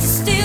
still